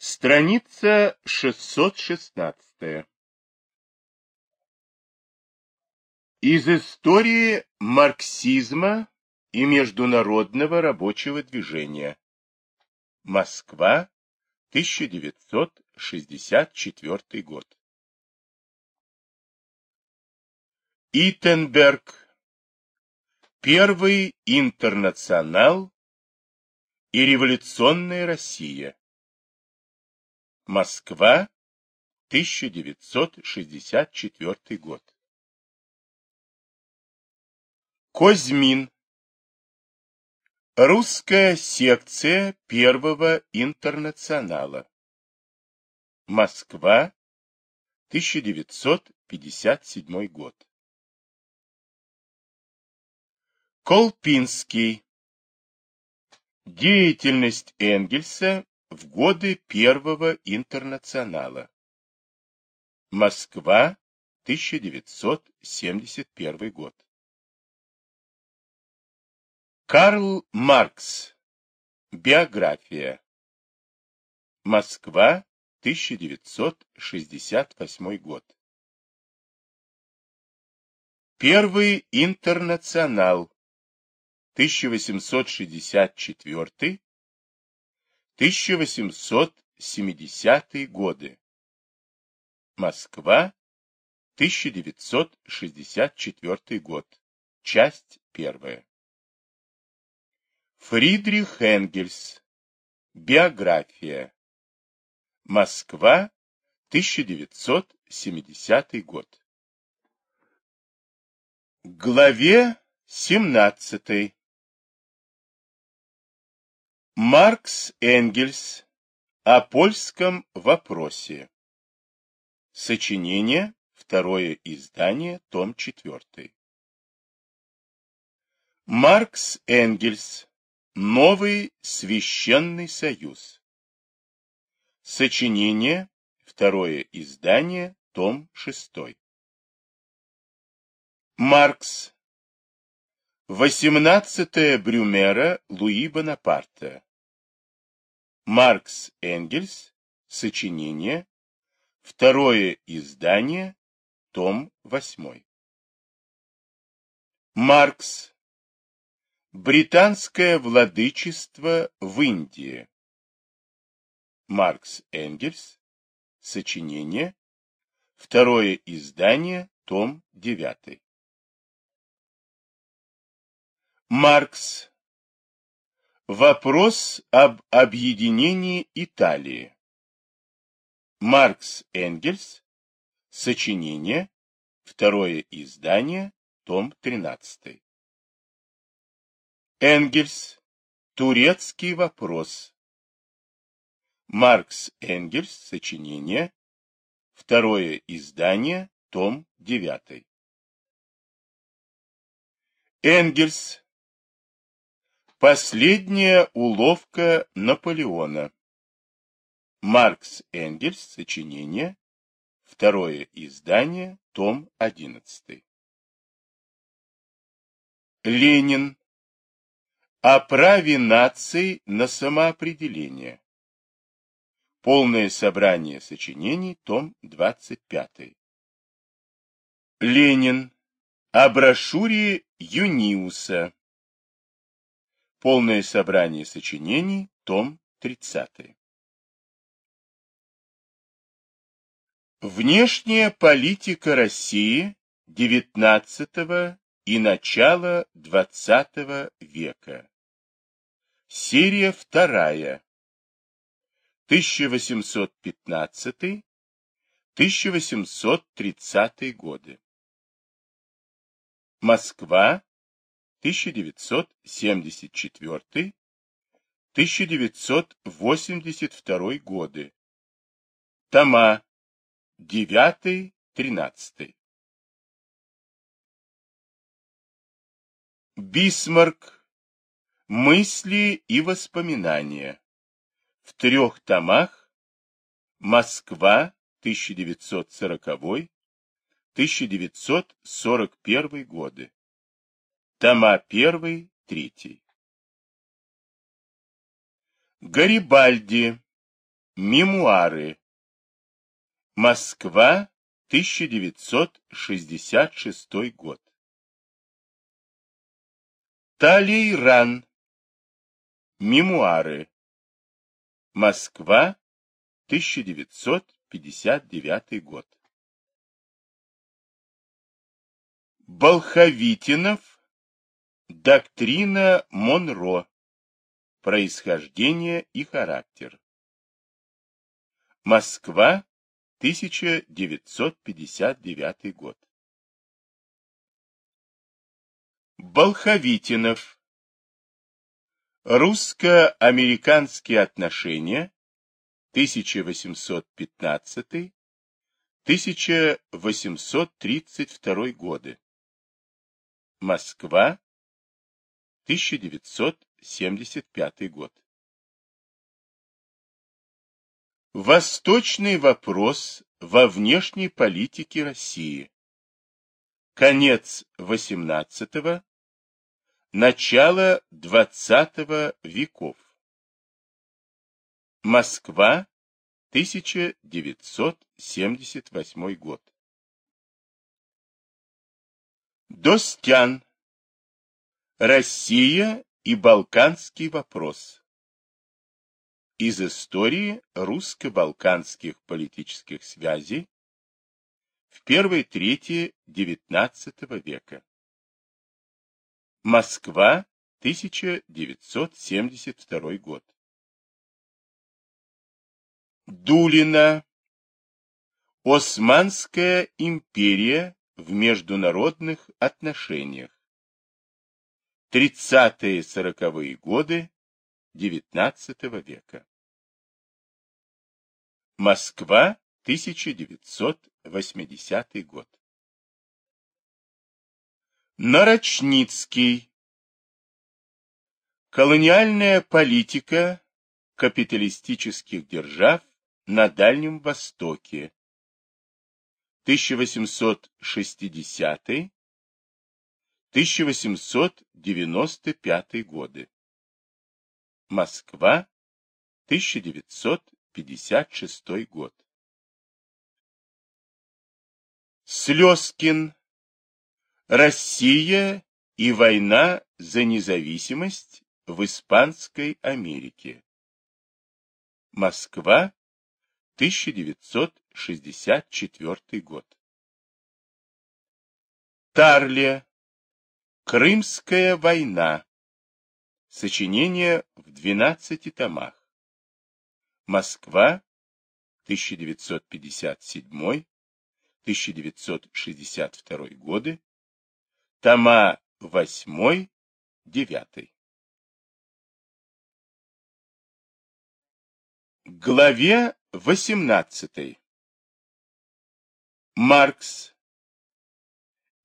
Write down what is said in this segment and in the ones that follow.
Страница 616. Из истории марксизма и международного рабочего движения. Москва, 1964 год. Итенберг. Первый интернационал и революционная Россия. Москва, 1964 год. Козьмин. Русская секция Первого интернационала. Москва, 1957 год. Колпинский. Деятельность Энгельса в годы Первого интернационала. Москва, 1971 год. Карл Маркс. Биография. Москва, 1968 год. Первый интернационал. 1864 1870-е годы. Москва, 1964 год. Часть первая. Фридрих Энгельс. Биография. Москва, 1970 год. Главе 17. Маркс Энгельс о польском вопросе. Сочинение, второе издание, том 4. Маркс Энгельс. Новый священный союз. Сочинение, второе издание, том 6. Маркс. 18 Брюмера Луи Бонапарта. Маркс Энгельс. Сочинение. Второе издание. Том 8. Маркс. Британское владычество в Индии. Маркс Энгельс. Сочинение. Второе издание. Том 9. Маркс. Вопрос об объединении Италии. Маркс Энгельс. Сочинение. Второе издание. Том 13. Энгельс. Турецкий вопрос. Маркс Энгельс. Сочинение. Второе издание. Том 9. Энгельс. Последняя уловка Наполеона. Маркс Энгельс. Сочинение. Второе издание. Том 11. Ленин. О праве наций на самоопределение. Полное собрание сочинений. Том 25. Ленин. О брошюре Юниуса. Полное собрание сочинений, том 30. Внешняя политика России XIX и начала XX века. Серия вторая. 1815-1830 годы. Москва, 1974-1982 годы. Тома 9-13. Бисмарк. Мысли и воспоминания. В трех томах. Москва, 1940-1941 годы. Тома 1, 3. Гарибальди. Мемуары. Москва, 1966 год. Талейран. Мемуары. Москва, 1959 год. Болховитинов. Доктрина Монро. Происхождение и характер. Москва, 1959 год. Болховитинов. Русско-американские отношения 1815-1832 годы. Москва, 1975 год. Восточный вопрос во внешней политике России. Конец XVIII, начало XX веков. Москва, 1978 год. Достян. Россия и Балканский вопрос. Из истории русско-балканских политических связей в первой трети XIX века. Москва, 1972 год. Дулина. Османская империя в международных отношениях. 30-40-е годы XIX века. Москва, 1980 год. Нарочницкий. Колониальная политика капиталистических держав на Дальнем Востоке. 1860-1895 годы. Москва, 1956 год. Слезкин. Россия и война за независимость в Испанской Америке. Москва, 1964 год. Тарле. Крымская война. Сочинение в 12 томах. Москва, 1957-1962 годы. Тома 8-9. Главе 18. Маркс.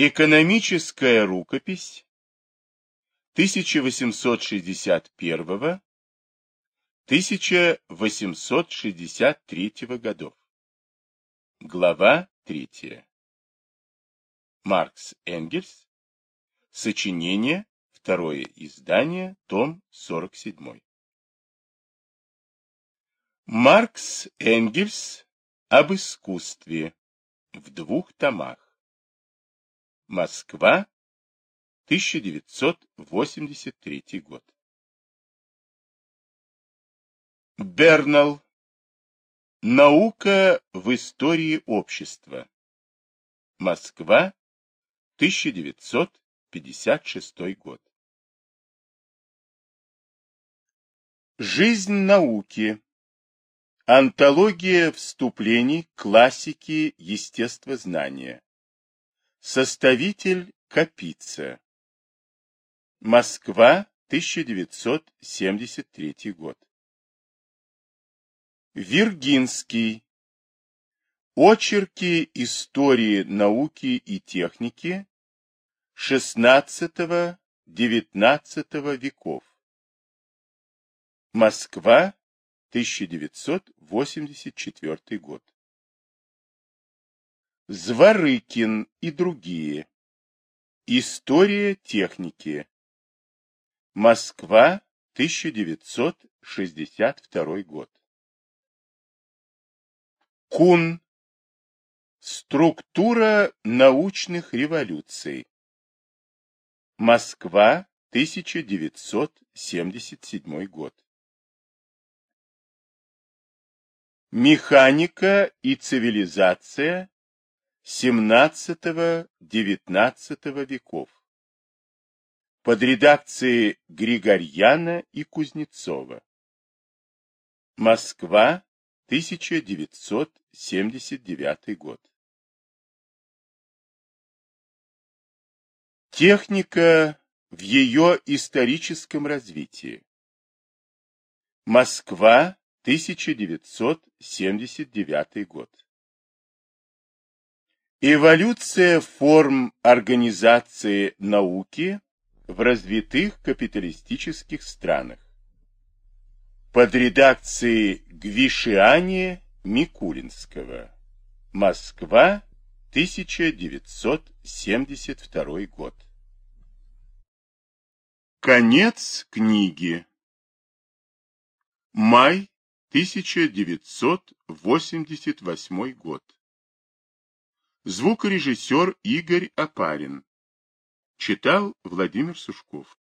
Экономическая рукопись 1861-1863 годов. Глава 3. Маркс Энгельс. Сочинение. Второе издание. Том 47. Маркс Энгельс об искусстве в двух томах. Москва, 1983 год. Бернал. Наука в истории общества. Москва, 1956 год. Жизнь науки. Антология вступлений к классике естествознания. Составитель Капица. Москва, 1973 год. Виргинский. Очерки истории науки и техники XVI-XIX веков. Москва, 1984 год. Зворыкин и другие. История техники. Москва, 1962 год. Кун. Структура научных революций. Москва, 1977 год. Механика и цивилизация XVII-XIX веков. Под редакцией Григорьяна и Кузнецова. Москва, 1979 год. Техника в ее историческом развитии. Москва, 1979 год. Эволюция форм организации науки в развитых капиталистических странах. Под редакцией Гвишиани Микулинского. Москва, 1972 год. Конец книги. Май 1988 год. Звукорежиссер Игорь Апарин. Читал Владимир Сушков.